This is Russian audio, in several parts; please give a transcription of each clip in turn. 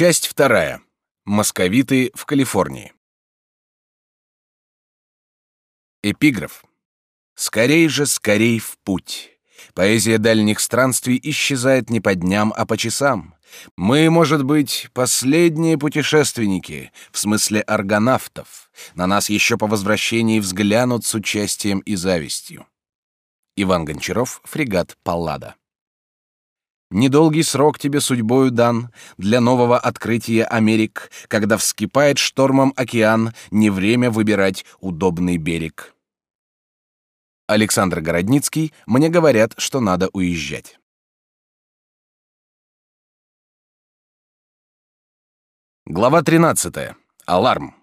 Часть вторая. Московиты в Калифорнии. Эпиграф. Скорей же, скорей в путь. Поэзия дальних странствий исчезает не по дням, а по часам. Мы, может быть, последние путешественники, в смысле аргонавтов. На нас еще по возвращении взглянут с участием и завистью. Иван Гончаров, фрегат Паллада. Недолгий срок тебе судьбою дан для нового открытия Америк, когда вскипает штормом океан, не время выбирать удобный берег. Александр Городницкий, мне говорят, что надо уезжать. Глава 13. Аларм.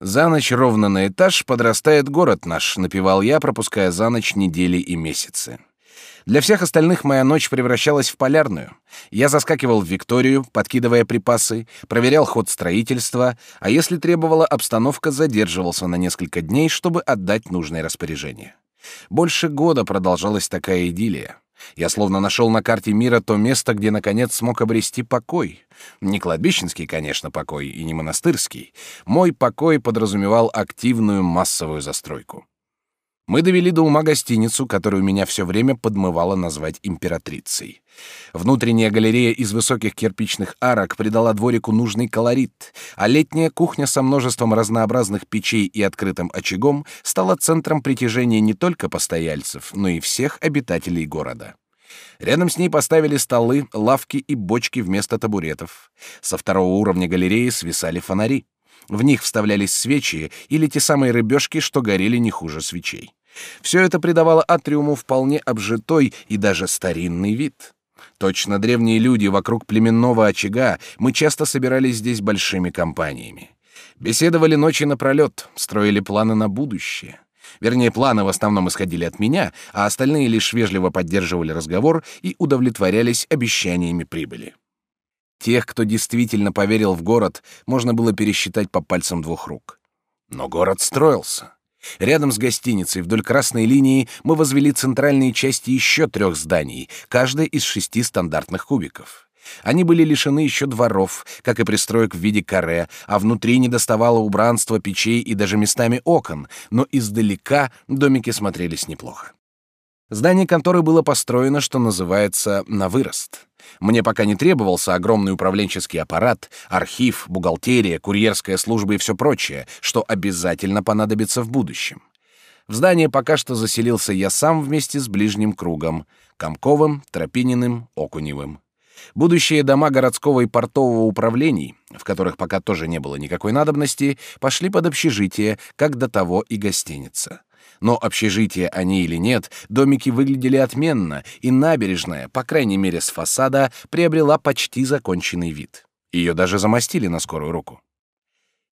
За ночь ровно на этаж подрастает город наш, напевал я, пропуская за ночь недели и месяцы. Для всех остальных моя ночь превращалась в полярную. Я заскакивал в Викторию, подкидывая припасы, проверял ход строительства, а если требовала обстановка, задерживался на несколько дней, чтобы отдать нужное распоряжение. Больше года продолжалась такая идиллия. Я словно нашел на карте мира то место, где наконец смог обрести покой. Не кладбищенский, конечно, покой и не монастырский. Мой покой подразумевал активную массовую застройку. Мы довели до ума гостиницу, которую меня все время подмывало назвать императрицей. Внутренняя галерея из высоких кирпичных арок придала дворику нужный колорит, а летняя кухня со множеством разнообразных печей и открытым очагом стала центром притяжения не только постояльцев, но и всех обитателей города. Рядом с ней поставили столы, лавки и бочки вместо табуретов. Со второго уровня галереи свисали фонари. В них вставлялись свечи или те самые рыбешки, что горели не хуже свечей. Все это придавало атриуму вполне обжитой и даже старинный вид. Точно древние люди вокруг племенного очага, мы часто собирались здесь большими компаниями. Беседовали ночи напролет, строили планы на будущее. Вернее, планы в основном исходили от меня, а остальные лишь вежливо поддерживали разговор и удовлетворялись обещаниями прибыли. Тех, кто действительно поверил в город, можно было пересчитать по пальцам двух рук. Но город строился. Рядом с гостиницей вдоль красной линии мы возвели центральные части еще трех зданий, каждая из шести стандартных кубиков. Они были лишены еще дворов, как и пристроек в виде каре, а внутри не доставало убранства, печей и даже местами окон, но издалека домики смотрелись неплохо. Здание конторы было построено, что называется, на вырост. Мне пока не требовался огромный управленческий аппарат, архив, бухгалтерия, курьерская служба и все прочее, что обязательно понадобится в будущем. В здание пока что заселился я сам вместе с ближним кругом — Комковым, Тропининым, Окуневым. Будущие дома городского и портового управлений, в которых пока тоже не было никакой надобности, пошли под общежитие, как до того и гостиница. Но общежитие они или нет, домики выглядели отменно, и набережная, по крайней мере с фасада, приобрела почти законченный вид. Ее даже замостили на скорую руку.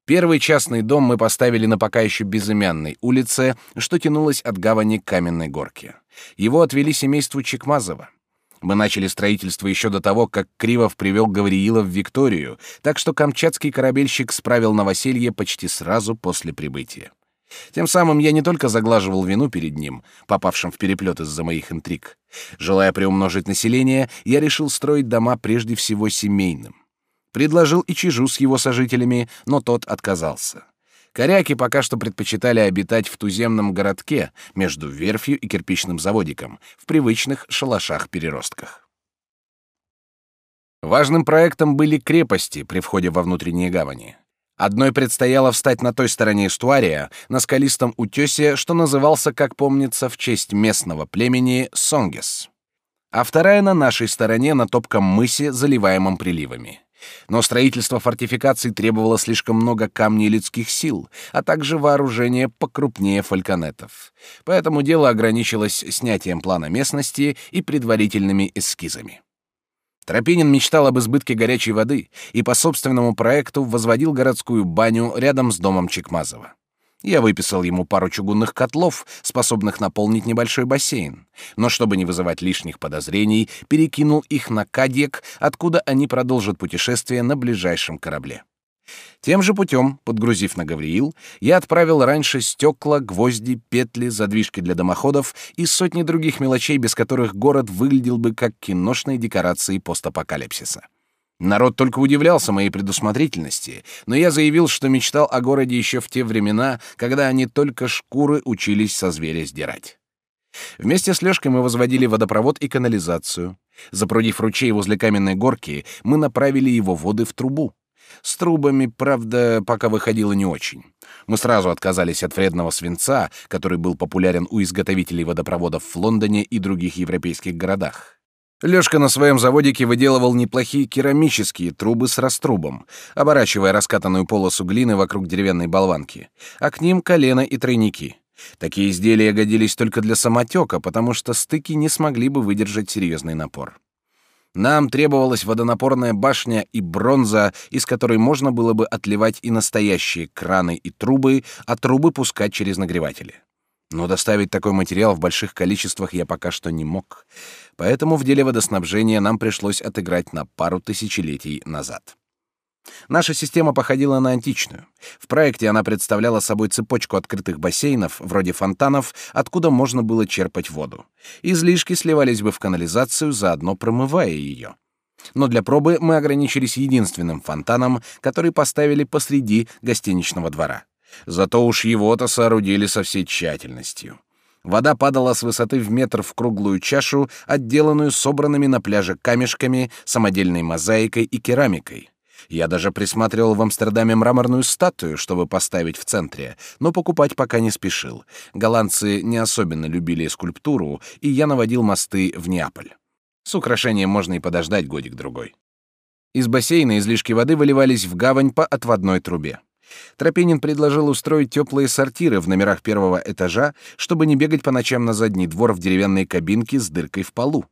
Первый частный дом мы поставили на пока еще безымянной улице, что тянулась от гавани к каменной горке. Его отвели семейству Чекмазова. Мы начали строительство еще до того, как Кривов привел Гавриила в Викторию, так что камчатский корабельщик справил новоселье почти сразу после прибытия. Тем самым я не только заглаживал вину перед ним, попавшим в переплет из-за моих интриг. Желая приумножить население, я решил строить дома прежде всего семейным. Предложил и Чижу с его сожителями, но тот отказался. Коряки пока что предпочитали обитать в туземном городке между верфью и кирпичным заводиком, в привычных шалашах-переростках. Важным проектом были крепости при входе во внутренние гавани. Одной предстояло встать на той стороне эстуария, на скалистом утесе, что назывался, как помнится, в честь местного племени Сонгес. А вторая на нашей стороне, на топком мысе, заливаемом приливами. Но строительство фортификаций требовало слишком много камней людских сил, а также вооружения покрупнее фальконетов. Поэтому дело ограничилось снятием плана местности и предварительными эскизами. Тропинин мечтал об избытке горячей воды и по собственному проекту возводил городскую баню рядом с домом Чекмазова. Я выписал ему пару чугунных котлов, способных наполнить небольшой бассейн, но чтобы не вызывать лишних подозрений, перекинул их на Кадьек, откуда они продолжат путешествие на ближайшем корабле. Тем же путем, подгрузив на Гавриил, я отправил раньше стекла, гвозди, петли, задвижки для дымоходов и сотни других мелочей, без которых город выглядел бы как киношные декорации постапокалипсиса. Народ только удивлялся моей предусмотрительности, но я заявил, что мечтал о городе еще в те времена, когда они только шкуры учились со зверя сдирать. Вместе с Лёшкой мы возводили водопровод и канализацию. Запрудив ручей возле каменной горки, мы направили его воды в трубу. С трубами, правда, пока выходило не очень. Мы сразу отказались от вредного свинца, который был популярен у изготовителей водопроводов в Лондоне и других европейских городах. Лёшка на своем заводике выделывал неплохие керамические трубы с раструбом, оборачивая раскатанную полосу глины вокруг деревянной болванки, а к ним колено и тройники. Такие изделия годились только для самотека, потому что стыки не смогли бы выдержать серьезный напор. Нам требовалась водонапорная башня и бронза, из которой можно было бы отливать и настоящие краны и трубы, а трубы пускать через нагреватели. Но доставить такой материал в больших количествах я пока что не мог, поэтому в деле водоснабжения нам пришлось отыграть на пару тысячелетий назад. Наша система походила на античную. В проекте она представляла собой цепочку открытых бассейнов, вроде фонтанов, откуда можно было черпать воду. Излишки сливались бы в канализацию, заодно промывая ее. Но для пробы мы ограничились единственным фонтаном, который поставили посреди гостиничного двора. Зато уж его-то соорудили со всей тщательностью. Вода падала с высоты в метр в круглую чашу, отделанную собранными на пляже камешками, самодельной мозаикой и керамикой. Я даже присматривал в Амстердаме мраморную статую, чтобы поставить в центре, но покупать пока не спешил. Голландцы не особенно любили скульптуру, и я наводил мосты в Неаполь. С украшением можно и подождать годик-другой. Из бассейна излишки воды выливались в гавань по отводной трубе. Тропинин предложил устроить теплые сортиры в номерах первого этажа, чтобы не бегать по ночам на задний двор в деревянной кабинке с дыркой в полу.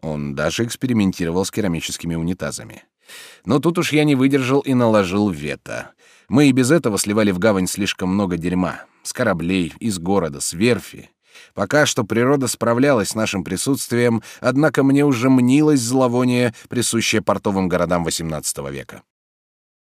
Он даже экспериментировал с керамическими унитазами. Но тут уж я не выдержал и наложил вето. Мы и без этого сливали в гавань слишком много дерьма. С кораблей, из города, с верфи. Пока что природа справлялась с нашим присутствием, однако мне уже мнилось зловоние, присущее портовым городам XVIII века.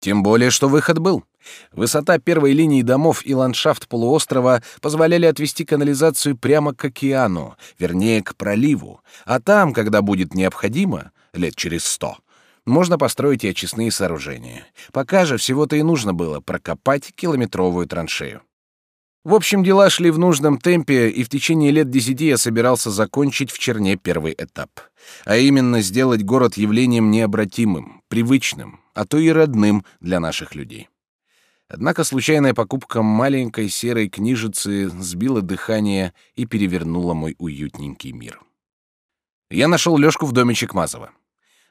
Тем более, что выход был. Высота первой линии домов и ландшафт полуострова позволяли отвести канализацию прямо к океану, вернее, к проливу, а там, когда будет необходимо, лет через сто, можно построить и очистные сооружения. Пока же всего-то и нужно было прокопать километровую траншею. В общем, дела шли в нужном темпе, и в течение лет десяти я собирался закончить в Черне первый этап. А именно сделать город явлением необратимым, привычным, а то и родным для наших людей. Однако случайная покупка маленькой серой книжицы сбила дыхание и перевернула мой уютненький мир. Я нашел Лёшку в доме Чекмазова.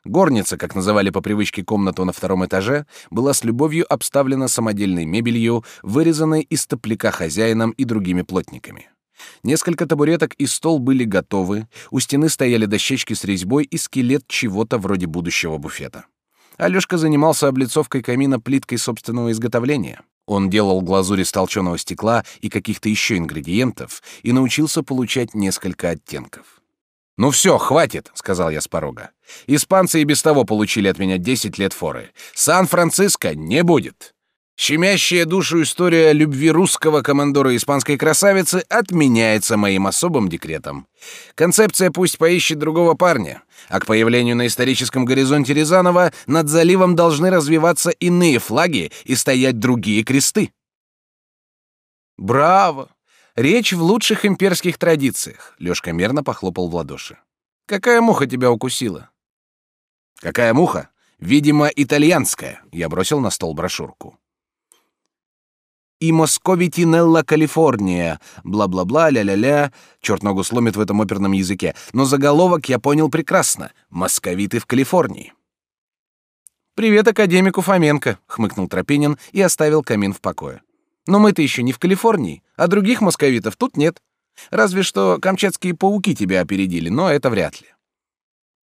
Горница, как называли по привычке комнату на втором этаже, была с любовью обставлена самодельной мебелью, вырезанной из топляка хозяином и другими плотниками. Несколько табуреток и стол были готовы, у стены стояли дощечки с резьбой и скелет чего-то вроде будущего буфета. Алёшка занимался облицовкой камина плиткой собственного изготовления. Он делал глазурь из толченого стекла и каких-то еще ингредиентов и научился получать несколько оттенков. «Ну все, хватит», — сказал я с порога. «Испанцы и без того получили от меня десять лет форы. Сан-Франциско не будет». Щемящая душу история любви русского командора испанской красавицы отменяется моим особым декретом. Концепция пусть поищет другого парня, а к появлению на историческом горизонте Рязанова над заливом должны развиваться иные флаги и стоять другие кресты. Браво! Речь в лучших имперских традициях. Лёшка мерно похлопал в ладоши. Какая муха тебя укусила? Какая муха? Видимо, итальянская. Я бросил на стол брошюрку. И Московити Нелла Калифорния, бла-бла-бла, ля-ля-ля. Черт ногу сломит в этом оперном языке. Но заголовок я понял прекрасно. Московиты в Калифорнии. «Привет академику Фоменко», — хмыкнул Тропинин и оставил камин в покое. Но мы-то еще не в Калифорнии, а других московитов тут нет. Разве что камчатские пауки тебя опередили, но это вряд ли.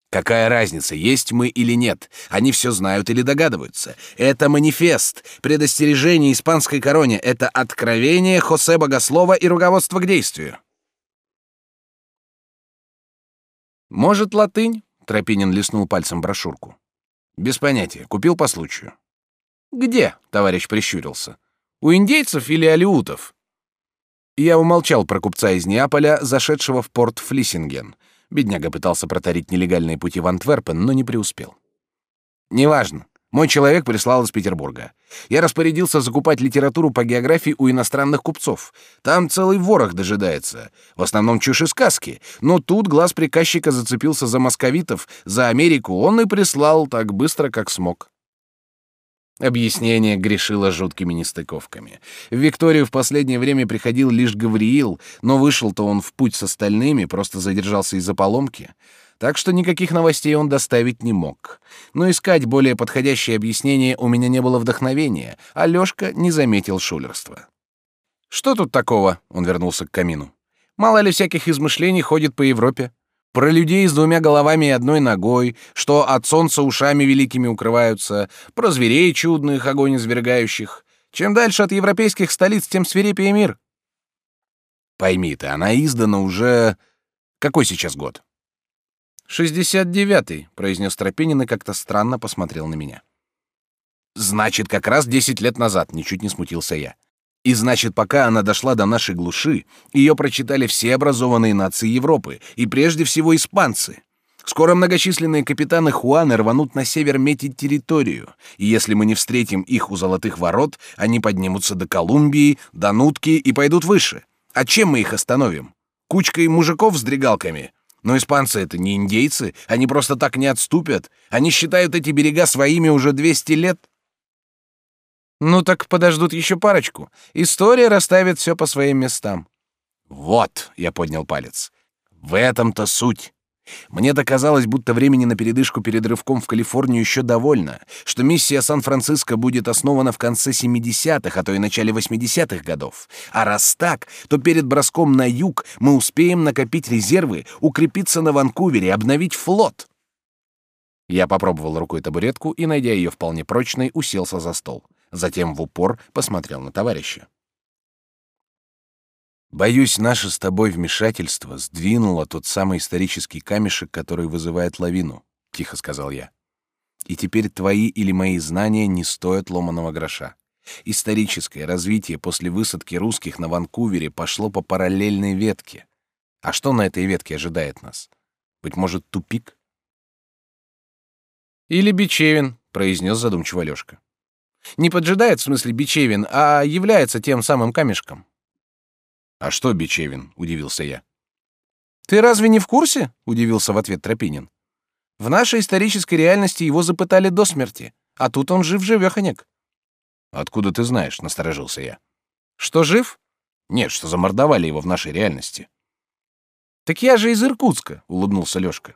Какая разница, есть мы или нет? Они все знают или догадываются. Это манифест, предостережение испанской короне, это откровение Хосе Богослова и руководство к действию. Может, латынь? Тропинин листнул пальцем брошюрку. Без понятия, купил по случаю. Где? Товарищ прищурился. У индейцев или алиутов? Я умолчал про купца из Неаполя, зашедшего в порт Флиссинген. Бедняга пытался протарить нелегальные пути в Антверпен, но не преуспел. Неважно. Мой человек прислал из Петербурга. Я распорядился закупать литературу по географии у иностранных купцов. Там целый ворох дожидается. В основном чушь и сказки. Но тут глаз приказчика зацепился за московитов, за Америку. Он и прислал так быстро, как смог. Объяснение грешило жуткими нестыковками. В Викторию в последнее время приходил лишь Гавриил, но вышел-то он в путь с остальными, просто задержался из-за поломки так что никаких новостей он доставить не мог. Но искать более подходящее объяснение у меня не было вдохновения, а Лёшка не заметил шулерства. «Что тут такого?» — он вернулся к камину. «Мало ли всяких измышлений ходит по Европе. Про людей с двумя головами и одной ногой, что от солнца ушами великими укрываются, про зверей чудных, огонь извергающих. Чем дальше от европейских столиц, тем свирепее мир». «Пойми ты, она издана уже... Какой сейчас год?» «Шестьдесят девятый», — произнес Тропинин и как-то странно посмотрел на меня. «Значит, как раз десять лет назад», — ничуть не смутился я. «И значит, пока она дошла до нашей глуши, ее прочитали все образованные нации Европы, и прежде всего испанцы. Скоро многочисленные капитаны Хуаны рванут на север метить территорию, и если мы не встретим их у Золотых Ворот, они поднимутся до Колумбии, до Нутки и пойдут выше. А чем мы их остановим? Кучкой мужиков с дрегалками? Но испанцы это не индейцы, они просто так не отступят. Они считают эти берега своими уже 200 лет. Ну так подождут еще парочку. История расставит все по своим местам. Вот, я поднял палец. В этом-то суть. Мне доказалось, будто времени на передышку перед рывком в Калифорнию еще довольно, что миссия Сан-Франциско будет основана в конце 70-х, а то и начале 80-х годов. А раз так, то перед броском на юг мы успеем накопить резервы, укрепиться на Ванкувере, обновить флот. Я попробовал рукой табуретку и, найдя ее вполне прочной, уселся за стол. Затем в упор посмотрел на товарища. Боюсь, наше с тобой вмешательство сдвинуло тот самый исторический камешек, который вызывает лавину, тихо сказал я. И теперь твои или мои знания не стоят ломаного гроша. Историческое развитие после высадки русских на Ванкувере пошло по параллельной ветке. А что на этой ветке ожидает нас? Быть может, тупик? Или Бичевин, произнес задумчиво Лёшка. Не поджидает в смысле Бичевин, а является тем самым камешком. А что Бичевин? удивился я. Ты разве не в курсе? удивился в ответ Тропинин. В нашей исторической реальности его запытали до смерти, а тут он жив живеханек. Откуда ты знаешь? насторожился я. Что жив? Нет, что замордовали его в нашей реальности. Так я же из Иркутска, улыбнулся Лёшка.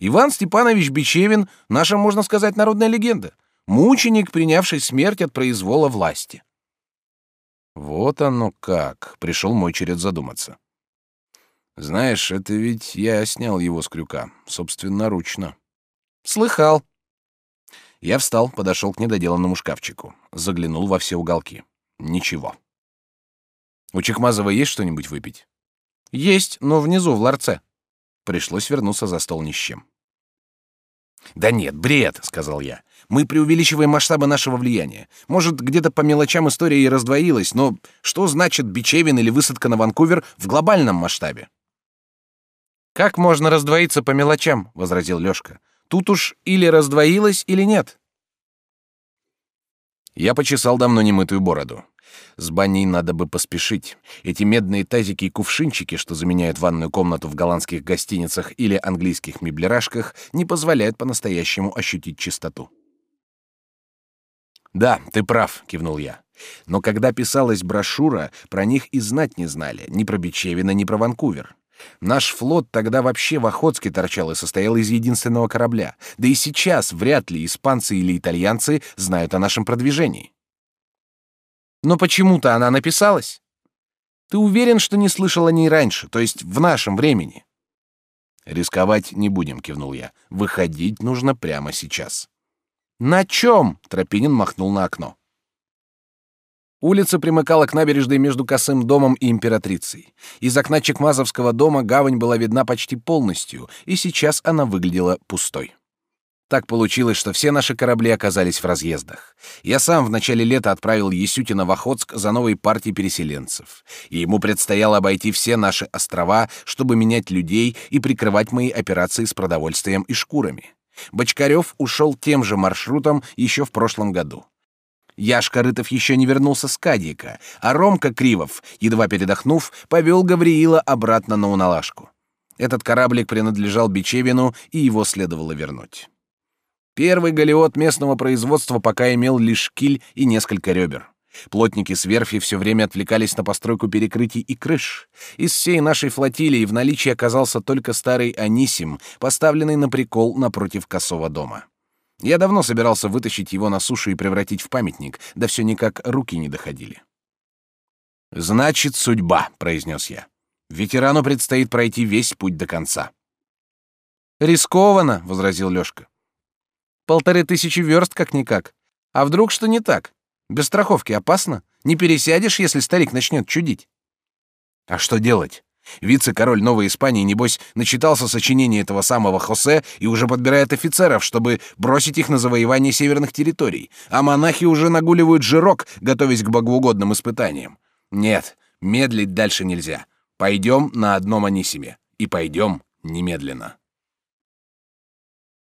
Иван Степанович Бичевин, наша, можно сказать, народная легенда, мученик, принявший смерть от произвола власти. Вот оно как. Пришел мой черед задуматься. Знаешь, это ведь я снял его с крюка, собственноручно. Слыхал. Я встал, подошел к недоделанному шкафчику, заглянул во все уголки. Ничего. У Чекмазова есть что-нибудь выпить? Есть, но внизу в ларце. Пришлось вернуться за стол ни с чем. Да нет, бред, сказал я. Мы преувеличиваем масштабы нашего влияния. Может, где-то по мелочам история и раздвоилась, но что значит Бичевин или высадка на Ванкувер в глобальном масштабе? Как можно раздвоиться по мелочам, возразил Лёшка. Тут уж или раздвоилось, или нет. Я почесал давно немытую бороду. С баней надо бы поспешить. Эти медные тазики и кувшинчики, что заменяют ванную комнату в голландских гостиницах или английских меблерашках, не позволяют по-настоящему ощутить чистоту. Да, ты прав, кивнул я. Но когда писалась брошюра, про них и знать не знали, ни про Бичевина, ни про Ванкувер. Наш флот тогда вообще в Охотске торчал и состоял из единственного корабля. Да и сейчас вряд ли испанцы или итальянцы знают о нашем продвижении. Но почему-то она написалась. Ты уверен, что не слышал о ней раньше, то есть в нашем времени? Рисковать не будем, кивнул я. Выходить нужно прямо сейчас. На чем? Тропинин махнул на окно. Улица примыкала к набережной между Косым домом и Императрицей. Из окна Чекмазовского дома гавань была видна почти полностью, и сейчас она выглядела пустой. Так получилось, что все наши корабли оказались в разъездах. Я сам в начале лета отправил Есютина в Охотск за новой партией переселенцев. И ему предстояло обойти все наши острова, чтобы менять людей и прикрывать мои операции с продовольствием и шкурами. Бочкарев ушел тем же маршрутом еще в прошлом году. Яшка Рытов еще не вернулся с Кадика, а Ромка Кривов, едва передохнув, повел Гавриила обратно на Уналашку. Этот кораблик принадлежал Бичевину, и его следовало вернуть. Первый галеот местного производства пока имел лишь киль и несколько ребер. Плотники с верфи все время отвлекались на постройку перекрытий и крыш. Из всей нашей флотилии в наличии оказался только старый Анисим, поставленный на прикол напротив косого дома. Я давно собирался вытащить его на сушу и превратить в памятник, да все никак руки не доходили. «Значит, судьба», — произнес я. «Ветерану предстоит пройти весь путь до конца». «Рискованно», — возразил Лёшка. Полторы тысячи верст как-никак. А вдруг что не так? Без страховки опасно. Не пересядешь, если старик начнет чудить. А что делать? Вице-король Новой Испании, небось, начитался сочинений этого самого Хосе и уже подбирает офицеров, чтобы бросить их на завоевание северных территорий, а монахи уже нагуливают жирок, готовясь к богоугодным испытаниям. Нет, медлить дальше нельзя. Пойдем на одном Анисиме. И пойдем немедленно.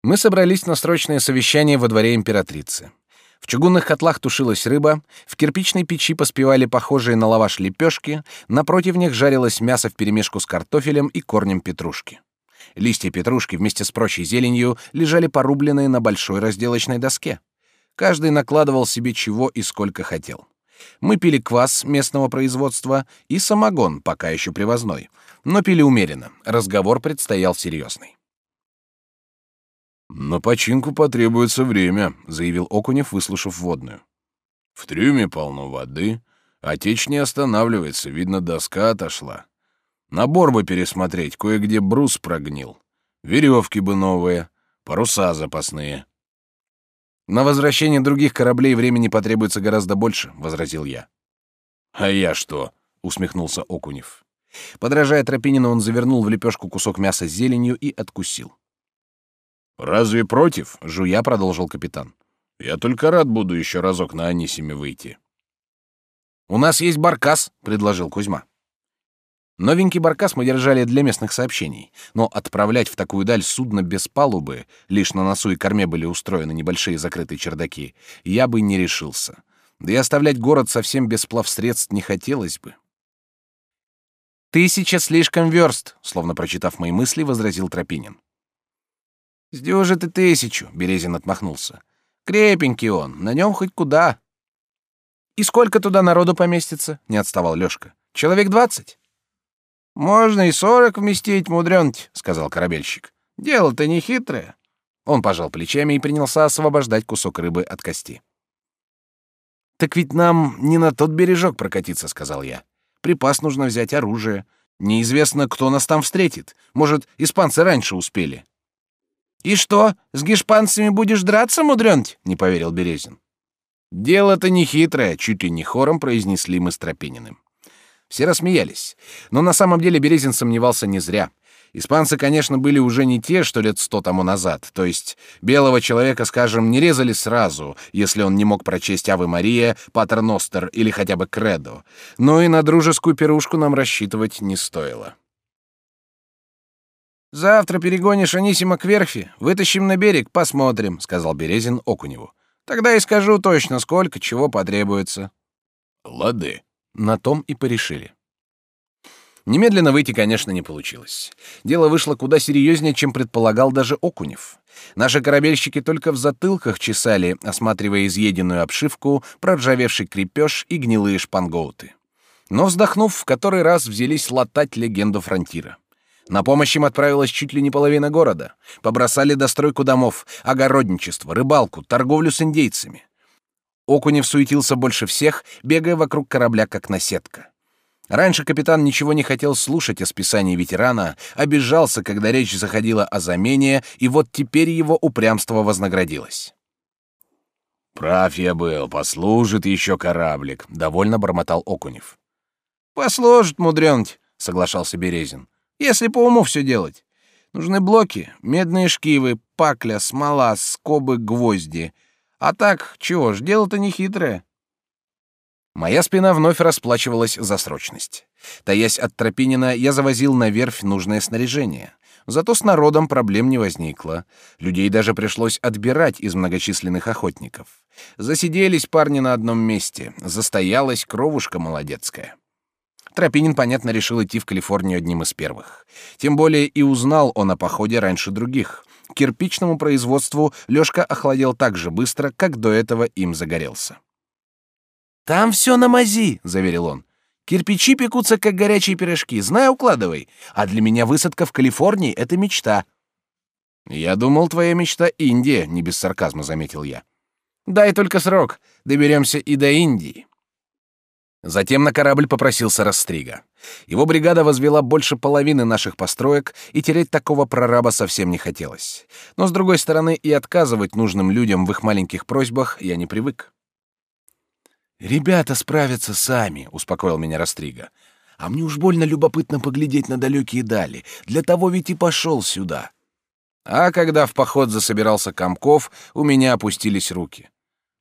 Мы собрались на срочное совещание во дворе императрицы. В чугунных котлах тушилась рыба, в кирпичной печи поспевали похожие на лаваш лепешки, напротив них жарилось мясо вперемешку с картофелем и корнем петрушки. Листья петрушки вместе с прочей зеленью лежали порубленные на большой разделочной доске. Каждый накладывал себе чего и сколько хотел. Мы пили квас местного производства и самогон, пока еще привозной, но пили умеренно. Разговор предстоял серьезный. «На починку потребуется время», — заявил Окунев, выслушав водную. «В трюме полно воды, а течь не останавливается, видно, доска отошла. Набор бы пересмотреть, кое-где брус прогнил. Веревки бы новые, паруса запасные». «На возвращение других кораблей времени потребуется гораздо больше», — возразил я. «А я что?» — усмехнулся Окунев. Подражая Тропинину, он завернул в лепешку кусок мяса с зеленью и откусил. «Разве против?» — жуя продолжил капитан. «Я только рад буду еще разок на Анисиме выйти». «У нас есть баркас», — предложил Кузьма. Новенький баркас мы держали для местных сообщений, но отправлять в такую даль судно без палубы, лишь на носу и корме были устроены небольшие закрытые чердаки, я бы не решился. Да и оставлять город совсем без плавсредств не хотелось бы. «Тысяча слишком верст», — словно прочитав мои мысли, возразил Тропинин. «Сдюжи ты тысячу», — Березин отмахнулся. «Крепенький он, на нем хоть куда». «И сколько туда народу поместится?» — не отставал Лёшка. «Человек двадцать?» «Можно и сорок вместить, мудрёнть», — сказал корабельщик. «Дело-то не хитрое». Он пожал плечами и принялся освобождать кусок рыбы от кости. «Так ведь нам не на тот бережок прокатиться», — сказал я. «Припас нужно взять оружие. Неизвестно, кто нас там встретит. Может, испанцы раньше успели». «И что, с гешпанцами будешь драться, мудрёнть?» — не поверил Березин. «Дело-то не хитрое», — чуть ли не хором произнесли мы с Тропининым. Все рассмеялись. Но на самом деле Березин сомневался не зря. Испанцы, конечно, были уже не те, что лет сто тому назад. То есть белого человека, скажем, не резали сразу, если он не мог прочесть Авы Мария, Патер Ностер или хотя бы Кредо. Но и на дружескую пирушку нам рассчитывать не стоило. «Завтра перегонишь Анисима к верфи, вытащим на берег, посмотрим», — сказал Березин Окуневу. «Тогда и скажу точно, сколько чего потребуется». «Лады». На том и порешили. Немедленно выйти, конечно, не получилось. Дело вышло куда серьезнее, чем предполагал даже Окунев. Наши корабельщики только в затылках чесали, осматривая изъеденную обшивку, проржавевший крепеж и гнилые шпангоуты. Но, вздохнув, в который раз взялись латать легенду фронтира. На помощь им отправилась чуть ли не половина города. Побросали достройку домов, огородничество, рыбалку, торговлю с индейцами. Окунев суетился больше всех, бегая вокруг корабля как наседка. Раньше капитан ничего не хотел слушать о списании ветерана, обижался, когда речь заходила о замене, и вот теперь его упрямство вознаградилось. «Прав я был, послужит еще кораблик», — довольно бормотал Окунев. «Послужит, мудрёнть», — соглашался Березин. Если по уму все делать. Нужны блоки, медные шкивы, пакля, смола, скобы, гвозди. А так, чего ж, дело-то не хитрое. Моя спина вновь расплачивалась за срочность. Таясь от Тропинина, я завозил на верфь нужное снаряжение. Зато с народом проблем не возникло. Людей даже пришлось отбирать из многочисленных охотников. Засиделись парни на одном месте, застоялась кровушка молодецкая. Тропинин, понятно, решил идти в Калифорнию одним из первых. Тем более и узнал он о походе раньше других. К кирпичному производству Лёшка охладел так же быстро, как до этого им загорелся. «Там все на мази», — заверил он. «Кирпичи пекутся, как горячие пирожки. Знай, укладывай. А для меня высадка в Калифорнии — это мечта». «Я думал, твоя мечта — Индия», — не без сарказма заметил я. «Дай только срок. Доберемся и до Индии». Затем на корабль попросился Растрига. Его бригада возвела больше половины наших построек, и терять такого прораба совсем не хотелось. Но, с другой стороны, и отказывать нужным людям в их маленьких просьбах я не привык. «Ребята справятся сами», — успокоил меня Растрига. «А мне уж больно любопытно поглядеть на далекие дали. Для того ведь и пошел сюда». А когда в поход засобирался Комков, у меня опустились руки.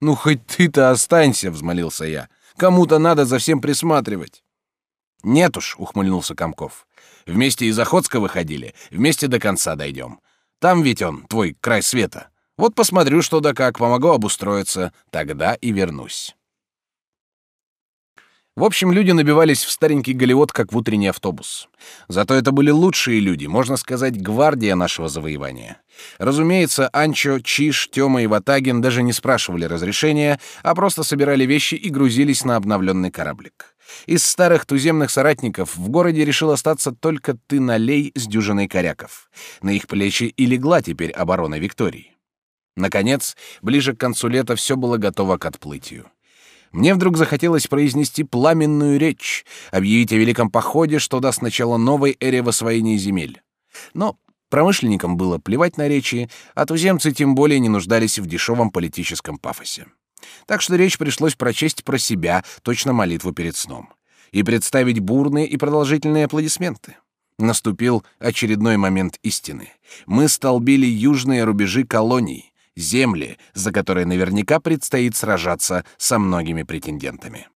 «Ну, хоть ты-то останься», — взмолился я. «Кому-то надо за всем присматривать». «Нет уж», — ухмыльнулся Комков. «Вместе из Охотска выходили, вместе до конца дойдем. Там ведь он, твой край света. Вот посмотрю, что да как, помогу обустроиться, тогда и вернусь». В общем, люди набивались в старенький Голливуд, как в утренний автобус. Зато это были лучшие люди, можно сказать, гвардия нашего завоевания. Разумеется, Анчо, Чиш, Тёма и Ватагин даже не спрашивали разрешения, а просто собирали вещи и грузились на обновленный кораблик. Из старых туземных соратников в городе решил остаться только ты налей с дюжиной коряков. На их плечи и легла теперь оборона Виктории. Наконец, ближе к концу лета все было готово к отплытию мне вдруг захотелось произнести пламенную речь, объявить о великом походе, что даст начало новой эре в освоении земель. Но промышленникам было плевать на речи, а туземцы тем более не нуждались в дешевом политическом пафосе. Так что речь пришлось прочесть про себя, точно молитву перед сном, и представить бурные и продолжительные аплодисменты. Наступил очередной момент истины. Мы столбили южные рубежи колоний земли, за которые наверняка предстоит сражаться со многими претендентами.